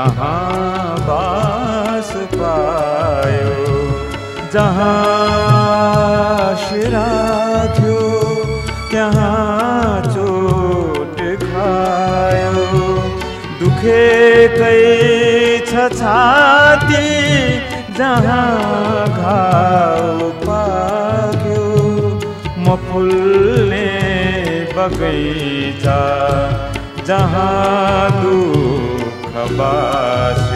कहाँ बास पायो जहाँ शिरा थियो त्यहाँ चोट खायो दुखे कै छ छाती जहाँ घाउ पाक्यो म फुल्ने बगैँचा जहाँ दुःख Habas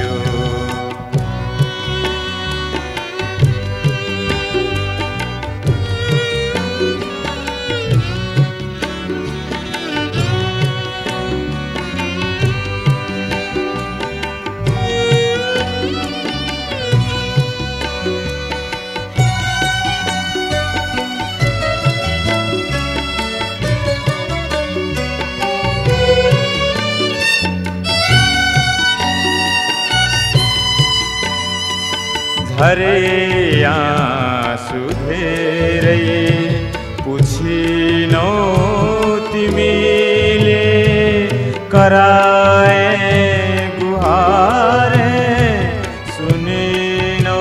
झरे आँसु धेरै पुछिनौ तिमीले कराए गुहारे सुनिनौ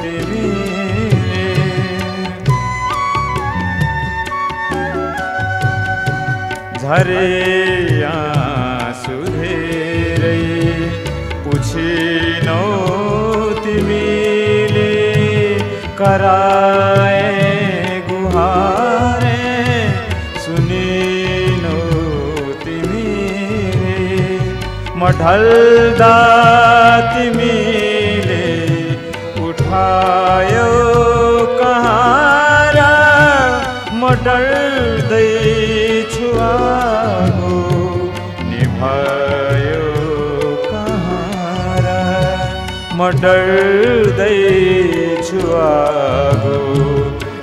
तिमीले झरे कराए गुहारे सुनिनौ तिमीले मढल तिमीले उठायो कहाँ मढल म म डल्दैछु आगो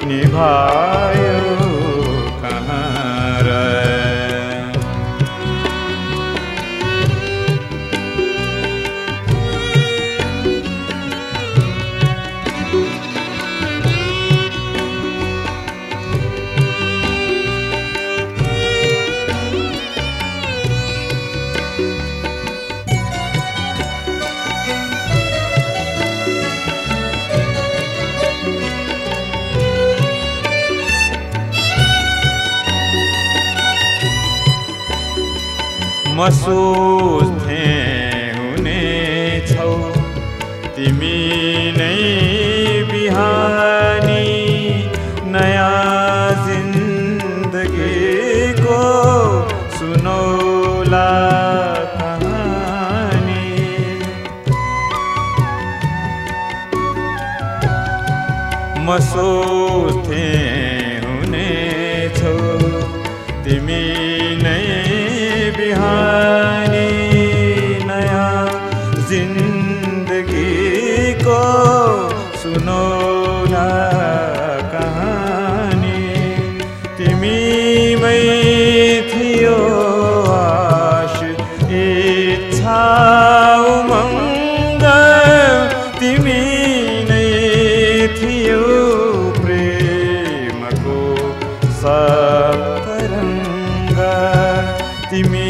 निभायो कहाँ म सोच्थे हुने छौ। तिमी नै बिहानी नयाँ जिन्दगीको सुनौला म हुने छौ। तिमी नै बिहानी नयाँ जिन्दगीको सुनौला कहानी। तिमीमै थियो आश इच्छा उमङ्ग तिमी नै थियो प्रेमको सतरङ्ग तिमी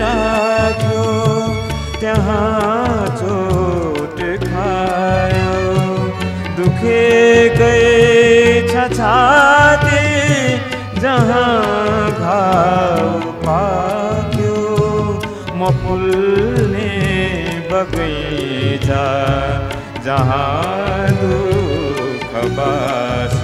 राख्यो, त्यहाँ चोट खायो। दुखे गए छाती जहाँ घाउ पाक्यो म फुल्ने बगैँचा, जहाँ दुःख बास